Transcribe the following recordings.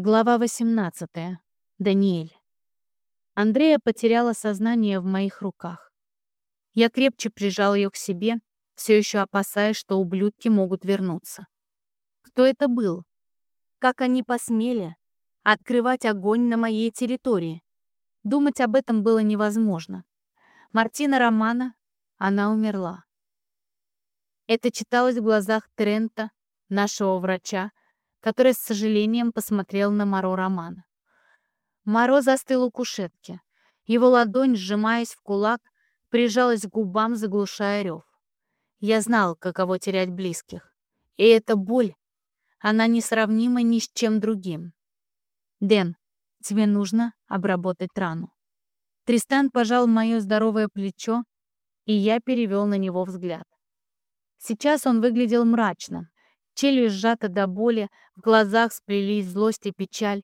Глава 18. Даниэль. Андрея потеряла сознание в моих руках. Я крепче прижал ее к себе, все еще опасаясь, что ублюдки могут вернуться. Кто это был? Как они посмели открывать огонь на моей территории? Думать об этом было невозможно. Мартина Романа, она умерла. Это читалось в глазах Трента, нашего врача, который с сожалением посмотрел на Моро Романа. Моро застыл у кушетки. Его ладонь, сжимаясь в кулак, прижалась к губам, заглушая рев. Я знал, каково терять близких. И эта боль, она несравнима ни с чем другим. «Дэн, тебе нужно обработать рану». Тристан пожал мое здоровое плечо, и я перевел на него взгляд. Сейчас он выглядел мрачно, челюсть сжата до боли, в глазах сплелись злость и печаль.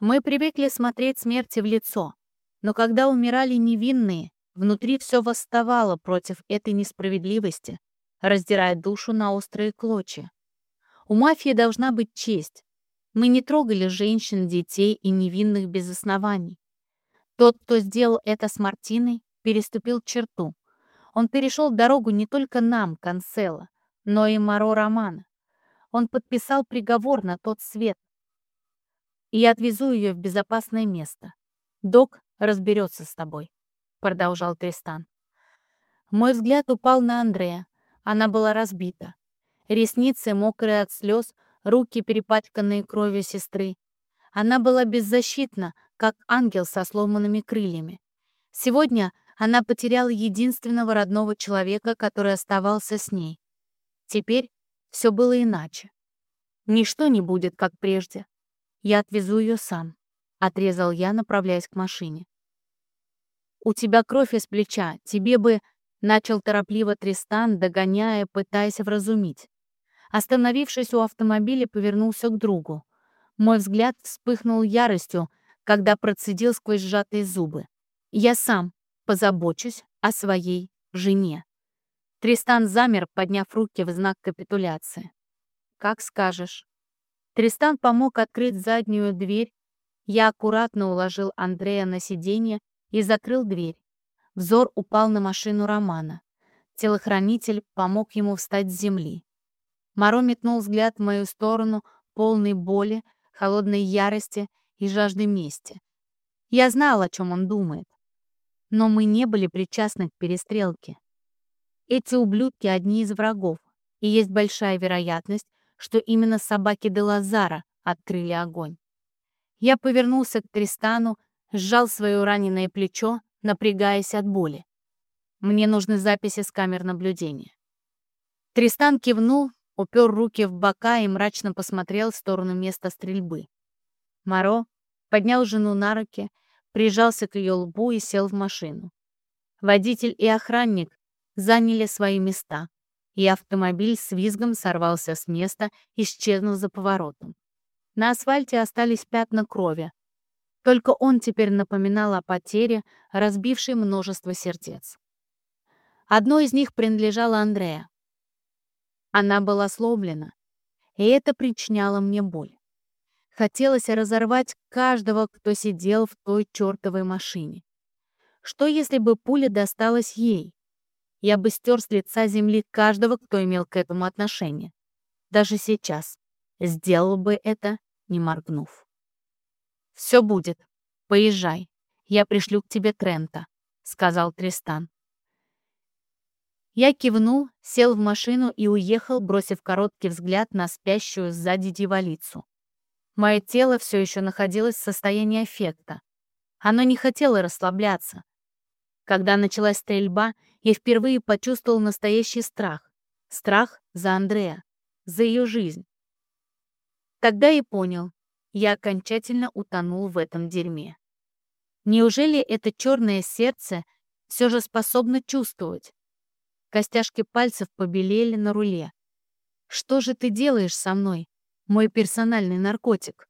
Мы привыкли смотреть смерти в лицо, но когда умирали невинные, внутри все восставало против этой несправедливости, раздирая душу на острые клочья. У мафии должна быть честь. Мы не трогали женщин, детей и невинных без оснований. Тот, кто сделал это с Мартиной, переступил черту. Он перешел дорогу не только нам, Канцела, но и Моро Романа. Он подписал приговор на тот свет. И я отвезу ее в безопасное место. Док разберется с тобой», — продолжал Тристан. Мой взгляд упал на Андрея. Она была разбита. Ресницы мокрые от слез, руки перепачканные кровью сестры. Она была беззащитна, как ангел со сломанными крыльями. Сегодня она потеряла единственного родного человека, который оставался с ней. Теперь все было иначе. Ничто не будет, как прежде. Я отвезу ее сам, — отрезал я, направляясь к машине. «У тебя кровь из плеча, тебе бы...» — начал торопливо Тристан, догоняя, пытаясь вразумить. Остановившись у автомобиля, повернулся к другу. Мой взгляд вспыхнул яростью, когда процедил сквозь сжатые зубы. «Я сам позабочусь о своей жене». Тристан замер, подняв руки в знак капитуляции. «Как скажешь». Тристан помог открыть заднюю дверь. Я аккуратно уложил Андрея на сиденье и закрыл дверь. Взор упал на машину Романа. Телохранитель помог ему встать с земли. Моро метнул взгляд в мою сторону, полный боли, холодной ярости и жажды мести. Я знал, о чем он думает. Но мы не были причастны к перестрелке. Эти ублюдки одни из врагов, и есть большая вероятность, что именно собаки де Лазара открыли огонь. Я повернулся к Тристану, сжал свое раненое плечо, напрягаясь от боли. Мне нужны записи с камер наблюдения. Тристан кивнул, упер руки в бока и мрачно посмотрел в сторону места стрельбы. Моро поднял жену на руки, прижался к ее лбу и сел в машину. Водитель и охранник заняли свои места, и автомобиль с визгом сорвался с места, исчезнув за поворотом. На асфальте остались пятна крови. Только он теперь напоминал о потере, разбившей множество сердец. Одно из них принадлежало Андрея. Она была сломлена, и это причиняло мне боль. Хотелось разорвать каждого, кто сидел в той чертовой машине. Что, если бы пуля досталась ей? Я бы стер с лица земли каждого, кто имел к этому отношение. Даже сейчас. Сделал бы это, не моргнув. «Все будет. Поезжай. Я пришлю к тебе Трента», — сказал Тристан. Я кивнул, сел в машину и уехал, бросив короткий взгляд на спящую сзади дьяволицу. Мое тело все еще находилось в состоянии эффекта. Оно не хотело расслабляться, когда началась стрельба, я впервые почувствовал настоящий страх. Страх за Андрея, за ее жизнь. Тогда и понял, я окончательно утонул в этом дерьме. Неужели это черное сердце все же способно чувствовать? Костяшки пальцев побелели на руле. Что же ты делаешь со мной, мой персональный наркотик?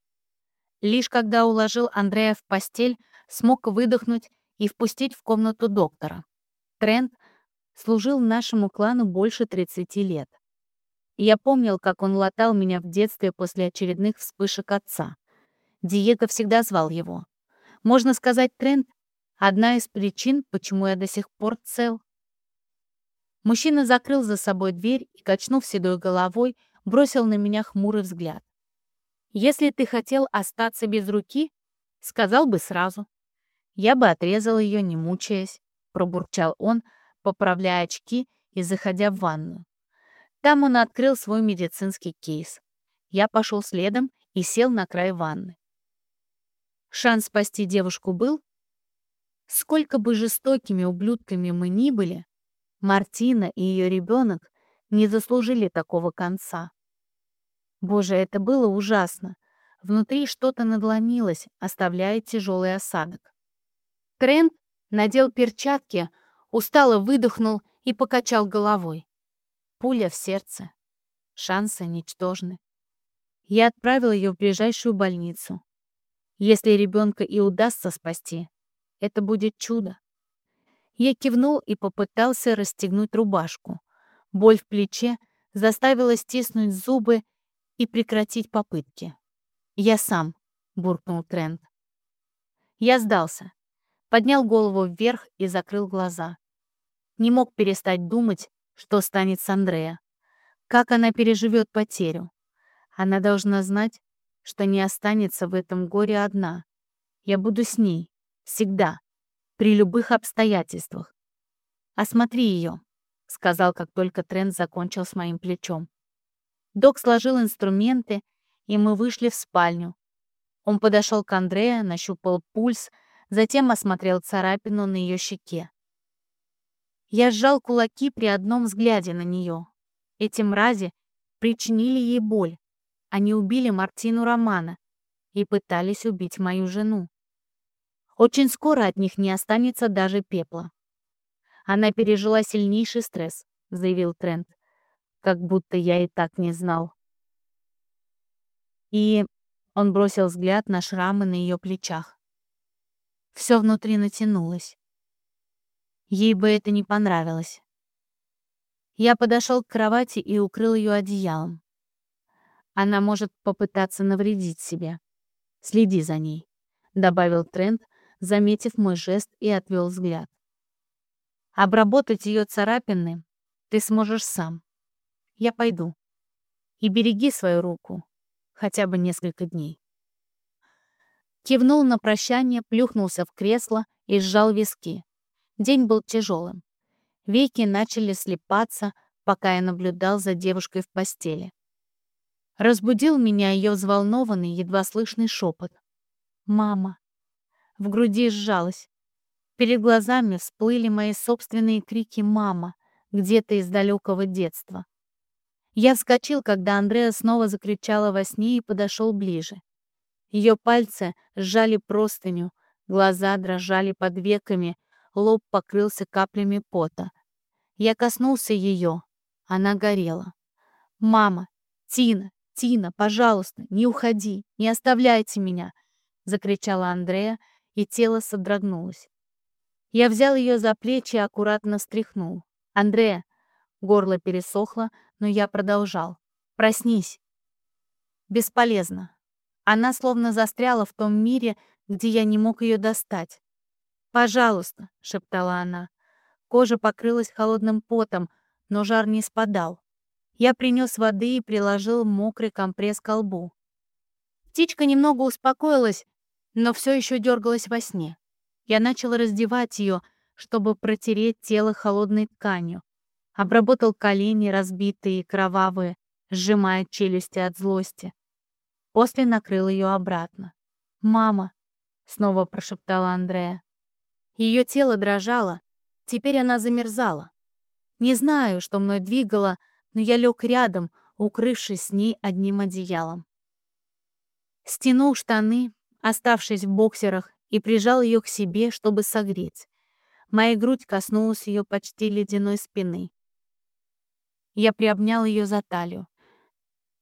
Лишь когда уложил Андрея в постель, смог выдохнуть и впустить в комнату доктора. Трент служил нашему клану больше 30 лет. Я помнил, как он латал меня в детстве после очередных вспышек отца. Диего всегда звал его. Можно сказать, Трент — одна из причин, почему я до сих пор цел. Мужчина закрыл за собой дверь и, качнув седой головой, бросил на меня хмурый взгляд. «Если ты хотел остаться без руки, сказал бы сразу. Я бы отрезал ее, не мучаясь», — пробурчал он, поправляя очки и заходя в ванную. Там он открыл свой медицинский кейс. Я пошел следом и сел на край ванны. Шанс спасти девушку был? Сколько бы жестокими ублюдками мы ни были, Мартина и ее ребенок не заслужили такого конца. Боже, это было ужасно. Внутри что-то надломилось, оставляя тяжелый осадок. Трент надел перчатки, устало выдохнул и покачал головой. Пуля в сердце. Шансы ничтожны. Я отправил ее в ближайшую больницу. Если ребенка и удастся спасти, это будет чудо. Я кивнул и попытался расстегнуть рубашку. Боль в плече заставила стиснуть зубы и прекратить попытки. «Я сам», — буркнул Трент. Я сдался. Поднял голову вверх и закрыл глаза. Не мог перестать думать, что станет с Андрея. Как она переживет потерю. Она должна знать, что не останется в этом горе одна. Я буду с ней. Всегда. При любых обстоятельствах. «Осмотри ее», — сказал, как только Трент закончил с моим плечом. Док сложил инструменты, и мы вышли в спальню. Он подошел к Андрея, нащупал пульс, затем осмотрел царапину на ее щеке. Я сжал кулаки при одном взгляде на нее. Эти мрази причинили ей боль. Они убили Мартину Романа и пытались убить мою жену. Очень скоро от них не останется даже пепла. Она пережила сильнейший стресс, заявил Трент. Как будто я и так не знал. И он бросил взгляд на шрамы на ее плечах. Все внутри натянулось. Ей бы это не понравилось. Я подошел к кровати и укрыл ее одеялом. Она может попытаться навредить себе. Следи за ней», — добавил Трент, заметив мой жест и отвел взгляд. «Обработать ее царапины ты сможешь сам. Я пойду. И береги свою руку. Хотя бы несколько дней». Кивнул на прощание, плюхнулся в кресло и сжал виски. День был тяжелым. Веки начали слепаться, пока я наблюдал за девушкой в постели. Разбудил меня ее взволнованный, едва слышный шепот. «Мама!» В груди сжалась. Перед глазами всплыли мои собственные крики «мама» где-то из далекого детства. Я вскочил, когда Андреа снова закричала во сне и подошел ближе. Ее пальцы сжали простыню, глаза дрожали под веками, лоб покрылся каплями пота. Я коснулся ее. Она горела. «Мама! Тина! «Тина, пожалуйста, не уходи, не оставляйте меня!» — закричала Андрея, и тело содрогнулось. Я взял ее за плечи и аккуратно встряхнул. «Андрея!» Горло пересохло, но я продолжал. «Проснись!» Бесполезно. Она словно застряла в том мире, где я не мог ее достать. «Пожалуйста!» — шептала она. Кожа покрылась холодным потом, но жар не спадал. Я принес воды и приложил мокрый компресс к лбу. Птичка немного успокоилась, но все еще дергалась во сне. Я начал раздевать ее, чтобы протереть тело холодной тканью. Обработал колени, разбитые и кровавые, сжимая челюсти от злости. После накрыл ее обратно. «Мама!» — снова прошептала Андрея. Ее тело дрожало, теперь она замерзала. Не знаю, что мной двигало, но я лег рядом, укрывшись с ней одним одеялом. Стянул штаны, оставшись в боксерах, и прижал ее к себе, чтобы согреть. Моя грудь коснулась ее почти ледяной спины. Я приобнял ее за талию.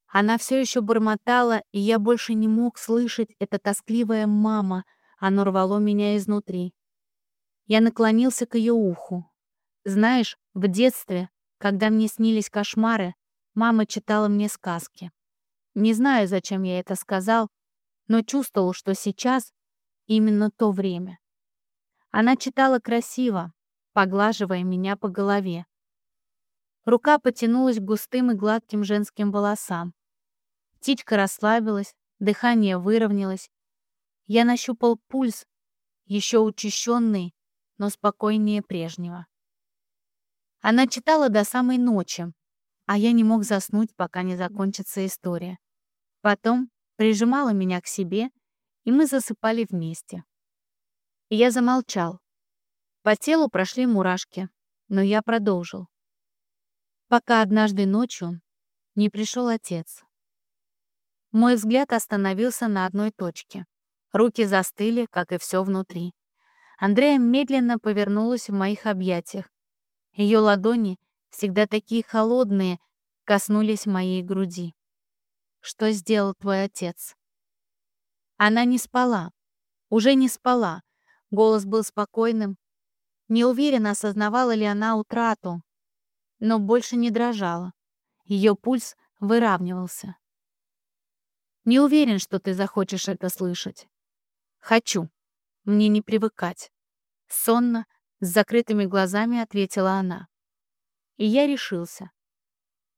Она все еще бормотала, и я больше не мог слышать это тоскливое «мама», оно рвало меня изнутри. Я наклонился к ее уху. Знаешь, в детстве когда мне снились кошмары, мама читала мне сказки. Не знаю, зачем я это сказал, но чувствовал, что сейчас именно то время. Она читала красиво, поглаживая меня по голове. Рука потянулась к густым и гладким женским волосам. Птичка расслабилась, дыхание выровнялось. Я нащупал пульс, еще учащенный, но спокойнее прежнего. Она читала до самой ночи, а я не мог заснуть, пока не закончится история. Потом прижимала меня к себе, и мы засыпали вместе. Я замолчал. По телу прошли мурашки, но я продолжил. Пока однажды ночью не пришел отец. Мой взгляд остановился на одной точке. Руки застыли, как и все внутри. Андрея медленно повернулась в моих объятиях. Ее ладони, всегда такие холодные, коснулись моей груди. «Что сделал твой отец?» Она не спала. Уже не спала. Голос был спокойным. Не уверена, осознавала ли она утрату, но больше не дрожала. Ее пульс выравнивался. Не уверен, что ты захочешь это слышать. Хочу. Мне не привыкать. Сонно, с закрытыми глазами ответила она. И я решился.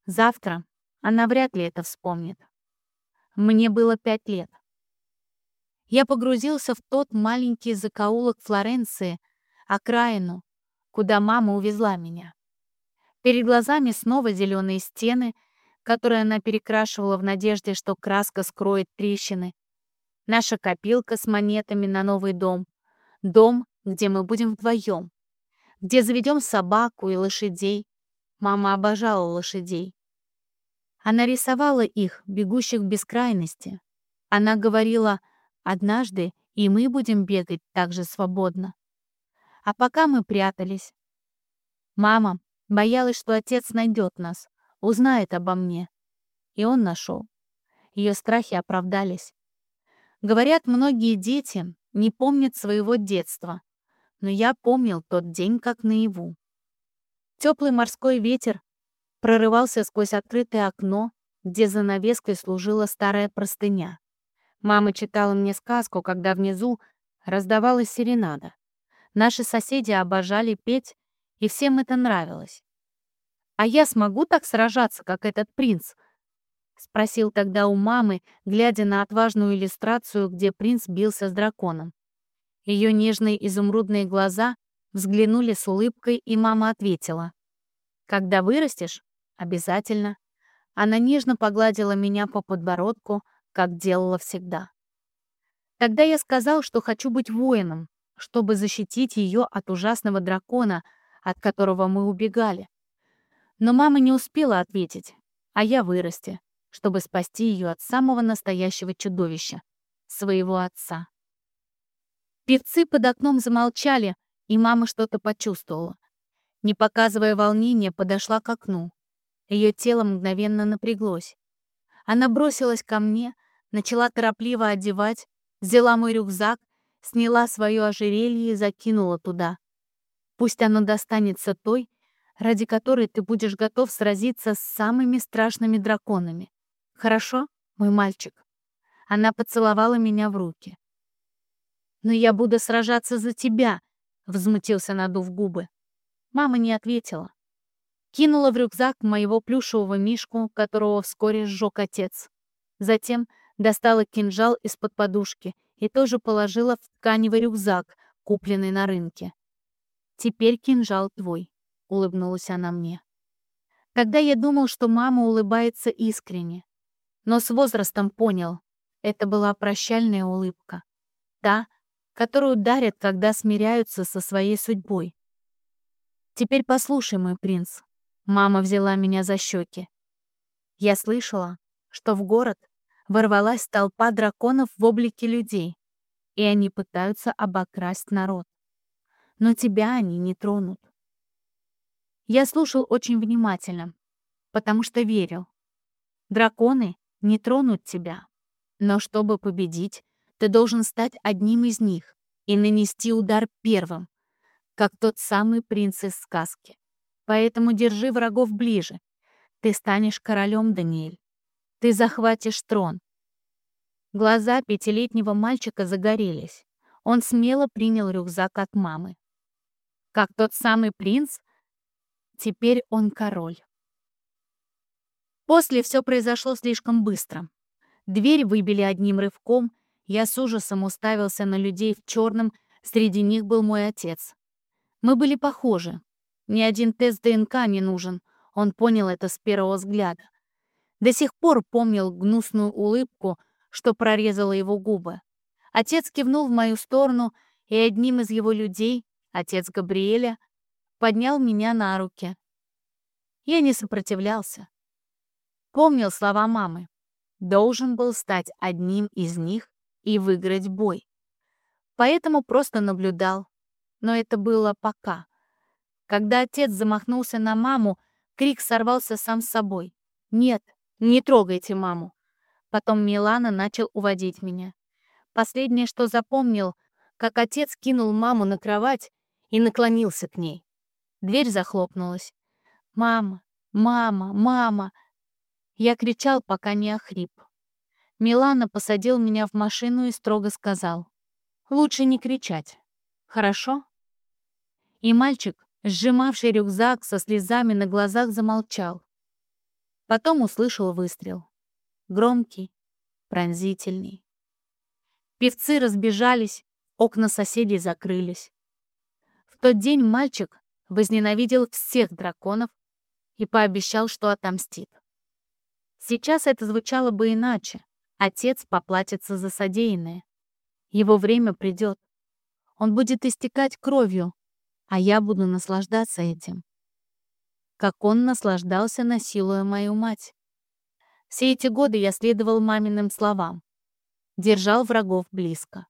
Завтра она вряд ли это вспомнит. Мне было пять лет. Я погрузился в тот маленький закоулок Флоренции, окраину, куда мама увезла меня. Перед глазами снова зеленые стены — которую она перекрашивала в надежде, что краска скроет трещины. Наша копилка с монетами на новый дом. Дом, где мы будем вдвоем. Где заведем собаку и лошадей. Мама обожала лошадей. Она рисовала их, бегущих в бескрайности. Она говорила, однажды и мы будем бегать так же свободно. А пока мы прятались. Мама боялась, что отец найдет нас узнает обо мне. И он нашел. Ее страхи оправдались. Говорят, многие дети не помнят своего детства, но я помнил тот день как наяву. Теплый морской ветер прорывался сквозь открытое окно, где занавеской служила старая простыня. Мама читала мне сказку, когда внизу раздавалась серенада. Наши соседи обожали петь, и всем это нравилось. «А я смогу так сражаться, как этот принц?» — спросил тогда у мамы, глядя на отважную иллюстрацию, где принц бился с драконом. Ее нежные изумрудные глаза взглянули с улыбкой, и мама ответила. «Когда вырастешь? Обязательно». Она нежно погладила меня по подбородку, как делала всегда. Тогда я сказал, что хочу быть воином, чтобы защитить ее от ужасного дракона, от которого мы убегали. Но мама не успела ответить, а я вырасти, чтобы спасти ее от самого настоящего чудовища, своего отца. Певцы под окном замолчали, и мама что-то почувствовала. Не показывая волнения, подошла к окну. Ее тело мгновенно напряглось. Она бросилась ко мне, начала торопливо одевать, взяла мой рюкзак, сняла свое ожерелье и закинула туда. Пусть оно достанется той, ради которой ты будешь готов сразиться с самыми страшными драконами. Хорошо, мой мальчик?» Она поцеловала меня в руки. «Но я буду сражаться за тебя», — взмутился, надув губы. Мама не ответила. Кинула в рюкзак моего плюшевого мишку, которого вскоре сжег отец. Затем достала кинжал из-под подушки и тоже положила в тканевый рюкзак, купленный на рынке. «Теперь кинжал твой» улыбнулась она мне. Когда я думал, что мама улыбается искренне, но с возрастом понял, это была прощальная улыбка. Та, которую дарят, когда смиряются со своей судьбой. «Теперь послушай, мой принц». Мама взяла меня за щеки. Я слышала, что в город ворвалась толпа драконов в облике людей, и они пытаются обокрасть народ. Но тебя они не тронут. Я слушал очень внимательно, потому что верил. Драконы не тронут тебя. Но чтобы победить, ты должен стать одним из них и нанести удар первым, как тот самый принц из сказки. Поэтому держи врагов ближе. Ты станешь королем, Даниэль. Ты захватишь трон. Глаза пятилетнего мальчика загорелись. Он смело принял рюкзак от мамы. Как тот самый принц, теперь он король. После все произошло слишком быстро. Дверь выбили одним рывком, я с ужасом уставился на людей в черном, среди них был мой отец. Мы были похожи. Ни один тест ДНК не нужен, он понял это с первого взгляда. До сих пор помнил гнусную улыбку, что прорезала его губы. Отец кивнул в мою сторону, и одним из его людей, отец Габриэля, поднял меня на руки. Я не сопротивлялся. Помнил слова мамы. Должен был стать одним из них и выиграть бой. Поэтому просто наблюдал. Но это было пока. Когда отец замахнулся на маму, крик сорвался сам собой. «Нет, не трогайте маму!» Потом Милана начал уводить меня. Последнее, что запомнил, как отец кинул маму на кровать и наклонился к ней. Дверь захлопнулась. «Мама! Мама! Мама!» Я кричал, пока не охрип. Милана посадил меня в машину и строго сказал. «Лучше не кричать. Хорошо?» И мальчик, сжимавший рюкзак со слезами на глазах, замолчал. Потом услышал выстрел. Громкий, пронзительный. Певцы разбежались, окна соседей закрылись. В тот день мальчик возненавидел всех драконов и пообещал, что отомстит. Сейчас это звучало бы иначе. Отец поплатится за содеянное. Его время придет. Он будет истекать кровью, а я буду наслаждаться этим. Как он наслаждался, насилуя мою мать. Все эти годы я следовал маминым словам держал врагов близко,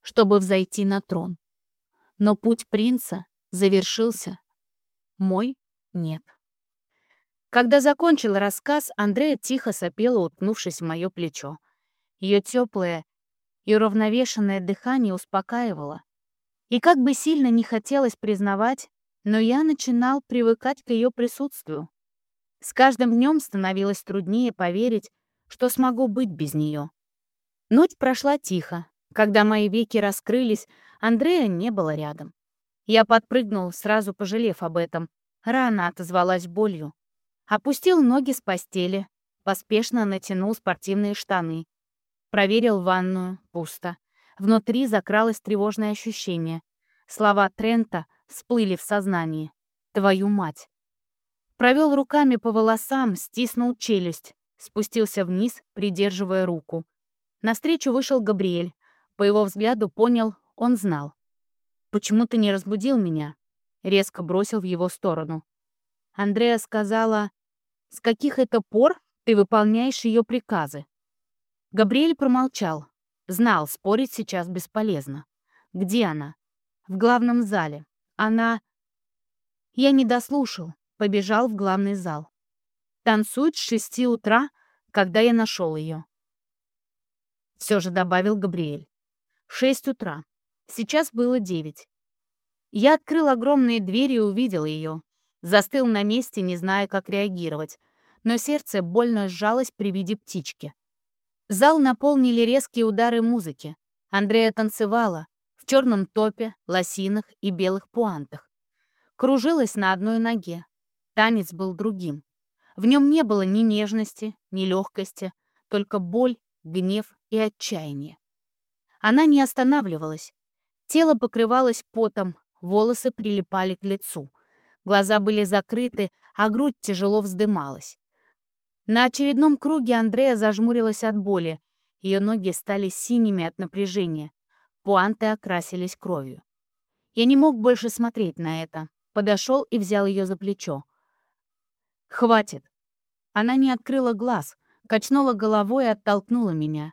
чтобы взойти на трон. Но путь принца завершился. Мой — нет. Когда закончил рассказ, Андрея тихо сопела, уткнувшись в мое плечо. Ее теплое и уравновешенное дыхание успокаивало. И как бы сильно не хотелось признавать, но я начинал привыкать к ее присутствию. С каждым днем становилось труднее поверить, что смогу быть без нее. Ночь прошла тихо. Когда мои веки раскрылись, Андрея не было рядом. Я подпрыгнул, сразу пожалев об этом. Рано отозвалась болью. Опустил ноги с постели, поспешно натянул спортивные штаны. Проверил ванную. Пусто. Внутри закралось тревожное ощущение. Слова Трента всплыли в сознании. «Твою мать!» Провел руками по волосам, стиснул челюсть, спустился вниз, придерживая руку. Навстречу вышел Габриэль. По его взгляду понял, он знал. «Почему ты не разбудил меня?» Резко бросил в его сторону. Андреа сказала, «С каких это пор ты выполняешь ее приказы?» Габриэль промолчал. Знал, спорить сейчас бесполезно. «Где она?» «В главном зале. Она...» Я не дослушал, побежал в главный зал. Танцует с шести утра, когда я нашел ее все же добавил Габриэль. Шесть утра. Сейчас было девять. Я открыл огромные двери и увидел ее. Застыл на месте, не зная, как реагировать. Но сердце больно сжалось при виде птички. Зал наполнили резкие удары музыки. Андрея танцевала в черном топе, лосинах и белых пуантах. Кружилась на одной ноге. Танец был другим. В нем не было ни нежности, ни легкости, только боль гнев и отчаяние. Она не останавливалась. Тело покрывалось потом, волосы прилипали к лицу. Глаза были закрыты, а грудь тяжело вздымалась. На очередном круге Андрея зажмурилась от боли. Ее ноги стали синими от напряжения. Пуанты окрасились кровью. Я не мог больше смотреть на это. Подошел и взял ее за плечо. «Хватит!» Она не открыла глаз, качнула головой и оттолкнула меня.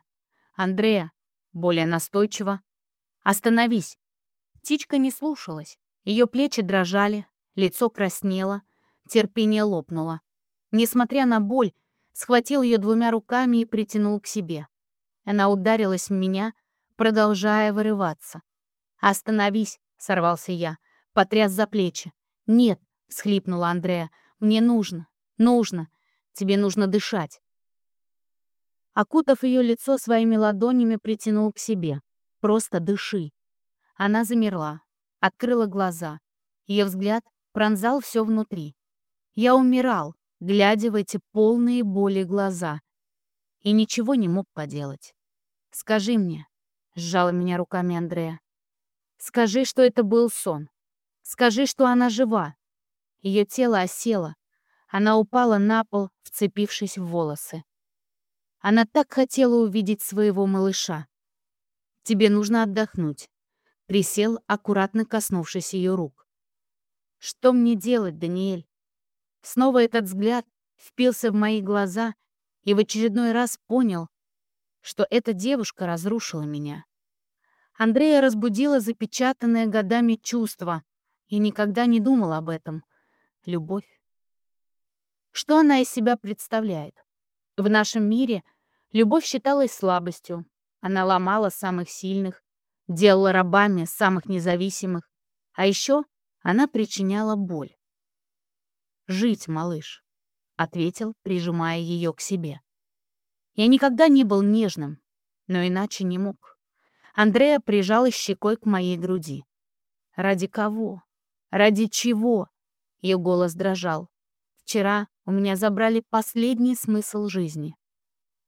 «Андрея!» Более настойчиво. «Остановись!» Птичка не слушалась. Ее плечи дрожали, лицо краснело, терпение лопнуло. Несмотря на боль, схватил ее двумя руками и притянул к себе. Она ударилась в меня, продолжая вырываться. «Остановись!» — сорвался я, потряс за плечи. «Нет!» — схлипнула Андрея. «Мне нужно, нужно. Тебе нужно дышать. Окутав ее лицо своими ладонями, притянул к себе. «Просто дыши». Она замерла, открыла глаза. Ее взгляд пронзал все внутри. Я умирал, глядя в эти полные боли глаза. И ничего не мог поделать. «Скажи мне», — сжала меня руками Андрея. «Скажи, что это был сон. Скажи, что она жива». Ее тело осело. Она упала на пол, вцепившись в волосы. Она так хотела увидеть своего малыша. «Тебе нужно отдохнуть», — присел, аккуратно коснувшись ее рук. «Что мне делать, Даниэль?» Снова этот взгляд впился в мои глаза и в очередной раз понял, что эта девушка разрушила меня. Андрея разбудила запечатанное годами чувство и никогда не думал об этом. Любовь. Что она из себя представляет? В нашем мире любовь считалась слабостью. Она ломала самых сильных, делала рабами самых независимых. А еще она причиняла боль. «Жить, малыш», — ответил, прижимая ее к себе. Я никогда не был нежным, но иначе не мог. Андрея прижалась щекой к моей груди. «Ради кого? Ради чего?» Ее голос дрожал. «Вчера у меня забрали последний смысл жизни.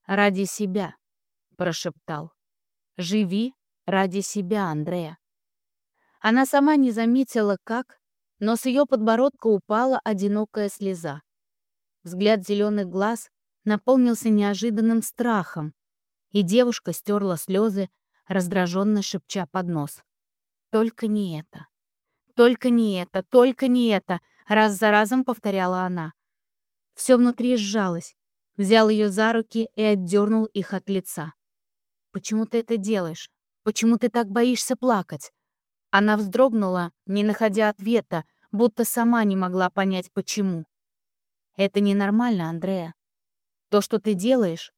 Ради себя, прошептал. Живи ради себя, Андрея. Она сама не заметила, как, но с ее подбородка упала одинокая слеза. Взгляд зеленых глаз наполнился неожиданным страхом, и девушка стерла слезы, раздраженно шепча под нос. «Только не это! Только не это! Только не это!» раз за разом повторяла она. Все внутри сжалось. Взял ее за руки и отдернул их от лица. «Почему ты это делаешь? Почему ты так боишься плакать?» Она вздрогнула, не находя ответа, будто сама не могла понять, почему. «Это ненормально, Андрея. То, что ты делаешь...»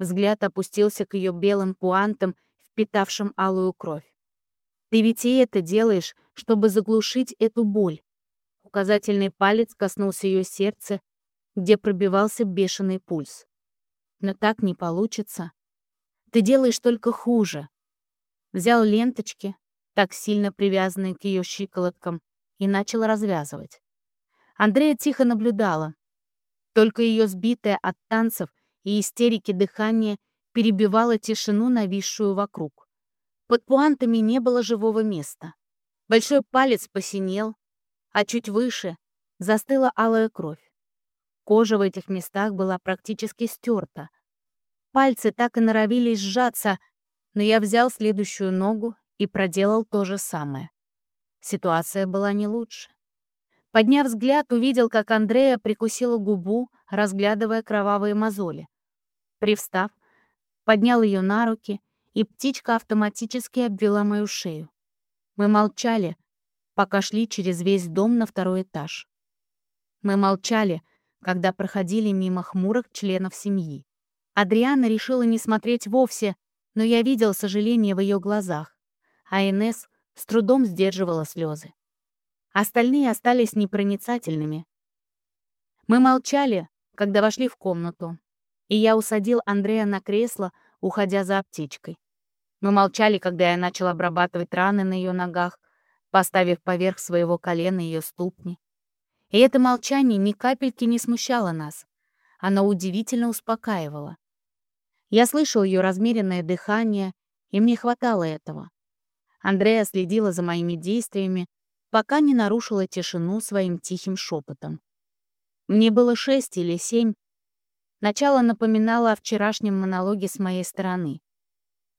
Взгляд опустился к ее белым пуантам, впитавшим алую кровь. «Ты ведь и это делаешь, чтобы заглушить эту боль». Указательный палец коснулся ее сердца, где пробивался бешеный пульс. Но так не получится. Ты делаешь только хуже. Взял ленточки, так сильно привязанные к ее щиколоткам, и начал развязывать. Андрея тихо наблюдала. Только ее сбитое от танцев и истерики дыхание перебивало тишину, нависшую вокруг. Под пуантами не было живого места. Большой палец посинел, а чуть выше застыла алая кровь. Кожа в этих местах была практически стерта. Пальцы так и норовились сжаться, но я взял следующую ногу и проделал то же самое. Ситуация была не лучше. Подняв взгляд, увидел, как Андрея прикусила губу, разглядывая кровавые мозоли. Привстав, поднял ее на руки, и птичка автоматически обвела мою шею. Мы молчали, пока шли через весь дом на второй этаж. Мы молчали, когда проходили мимо хмурых членов семьи. Адриана решила не смотреть вовсе, но я видел сожаление в ее глазах, а Инесс с трудом сдерживала слезы. Остальные остались непроницательными. Мы молчали, когда вошли в комнату, и я усадил Андрея на кресло, уходя за аптечкой. Мы молчали, когда я начал обрабатывать раны на ее ногах, поставив поверх своего колена ее ступни. И это молчание ни капельки не смущало нас. Оно удивительно успокаивало. Я слышал ее размеренное дыхание, и мне хватало этого. Андрея следила за моими действиями, пока не нарушила тишину своим тихим шепотом. Мне было шесть или семь. Начало напоминало о вчерашнем монологе с моей стороны.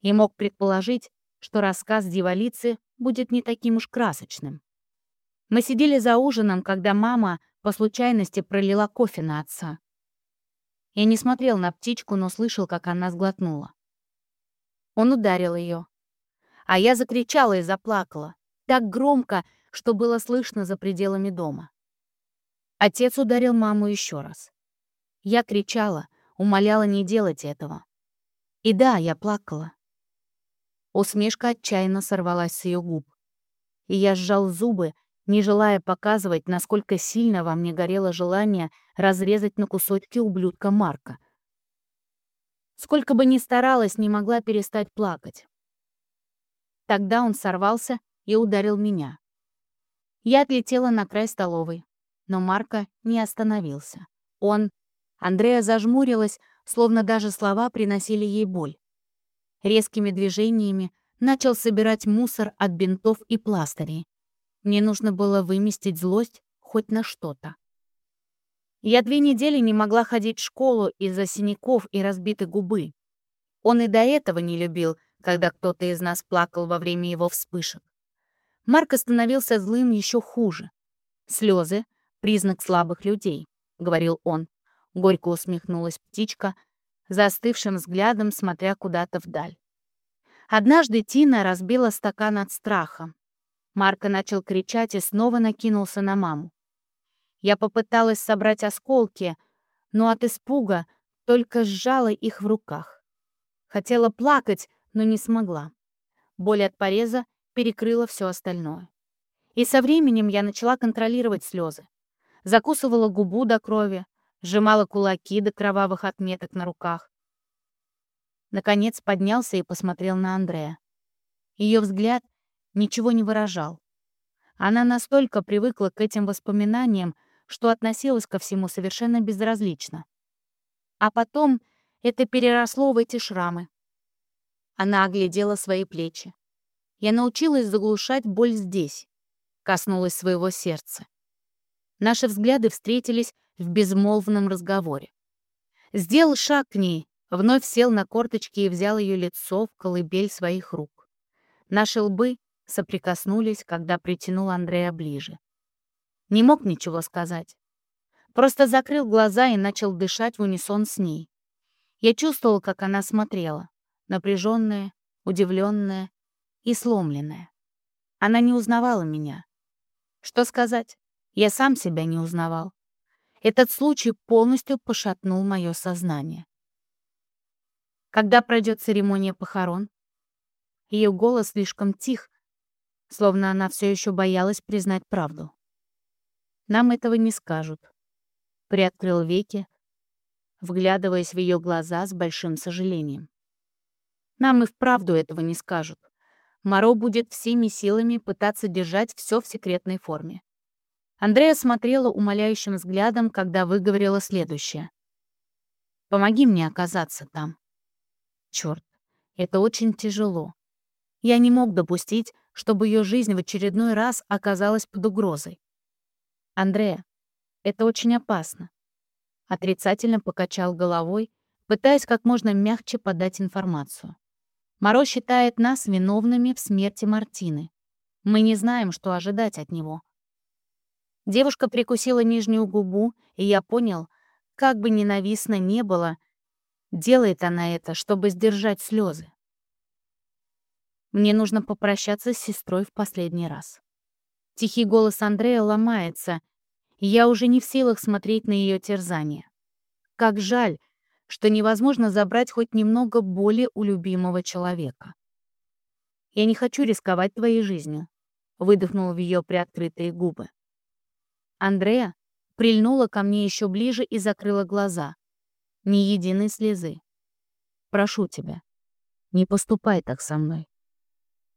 И мог предположить, что рассказ дьяволицы будет не таким уж красочным. Мы сидели за ужином, когда мама по случайности пролила кофе на отца. Я не смотрел на птичку, но слышал, как она сглотнула. Он ударил ее. А я закричала и заплакала. Так громко, что было слышно за пределами дома. Отец ударил маму еще раз. Я кричала, умоляла не делать этого. И да, я плакала. Усмешка отчаянно сорвалась с ее губ. И я сжал зубы, не желая показывать, насколько сильно во мне горело желание разрезать на кусочки ублюдка Марка. Сколько бы ни старалась, не могла перестать плакать. Тогда он сорвался и ударил меня. Я отлетела на край столовой, но Марко не остановился. Он... Андрея зажмурилась, словно даже слова приносили ей боль. Резкими движениями начал собирать мусор от бинтов и пластырей. Мне нужно было выместить злость хоть на что-то. Я две недели не могла ходить в школу из-за синяков и разбитой губы. Он и до этого не любил, когда кто-то из нас плакал во время его вспышек. Марк становился злым еще хуже. «Слезы — признак слабых людей», — говорил он. Горько усмехнулась птичка, застывшим взглядом смотря куда-то вдаль. Однажды Тина разбила стакан от страха. Марко начал кричать и снова накинулся на маму. Я попыталась собрать осколки, но от испуга только сжала их в руках. Хотела плакать, но не смогла. Боль от пореза перекрыла все остальное. И со временем я начала контролировать слезы. Закусывала губу до крови, сжимала кулаки до кровавых отметок на руках. Наконец поднялся и посмотрел на Андрея. Ее взгляд ничего не выражал. Она настолько привыкла к этим воспоминаниям, что относилась ко всему совершенно безразлично. А потом это переросло в эти шрамы. Она оглядела свои плечи. Я научилась заглушать боль здесь, коснулась своего сердца. Наши взгляды встретились в безмолвном разговоре. Сделал шаг к ней, вновь сел на корточки и взял ее лицо в колыбель своих рук. Наши лбы соприкоснулись, когда притянул Андрея ближе. Не мог ничего сказать. Просто закрыл глаза и начал дышать в унисон с ней. Я чувствовал, как она смотрела, напряженная, удивленная и сломленная. Она не узнавала меня. Что сказать? Я сам себя не узнавал. Этот случай полностью пошатнул мое сознание. Когда пройдет церемония похорон? Ее голос слишком тих, словно она все еще боялась признать правду. Нам этого не скажут. Приоткрыл веки, вглядываясь в ее глаза с большим сожалением. Нам и вправду этого не скажут. Моро будет всеми силами пытаться держать все в секретной форме. Андрея смотрела умоляющим взглядом, когда выговорила следующее. «Помоги мне оказаться там». Черт, это очень тяжело. Я не мог допустить, чтобы ее жизнь в очередной раз оказалась под угрозой. «Андрея, это очень опасно». Отрицательно покачал головой, пытаясь как можно мягче подать информацию. Моро считает нас виновными в смерти Мартины. Мы не знаем, что ожидать от него. Девушка прикусила нижнюю губу, и я понял, как бы ненавистно не было, делает она это, чтобы сдержать слезы. Мне нужно попрощаться с сестрой в последний раз. Тихий голос Андрея ломается, и я уже не в силах смотреть на ее терзание. Как жаль, что невозможно забрать хоть немного боли у любимого человека. «Я не хочу рисковать твоей жизнью», — выдохнул в ее приоткрытые губы. Андрея прильнула ко мне еще ближе и закрыла глаза. Ни единой слезы. «Прошу тебя, не поступай так со мной.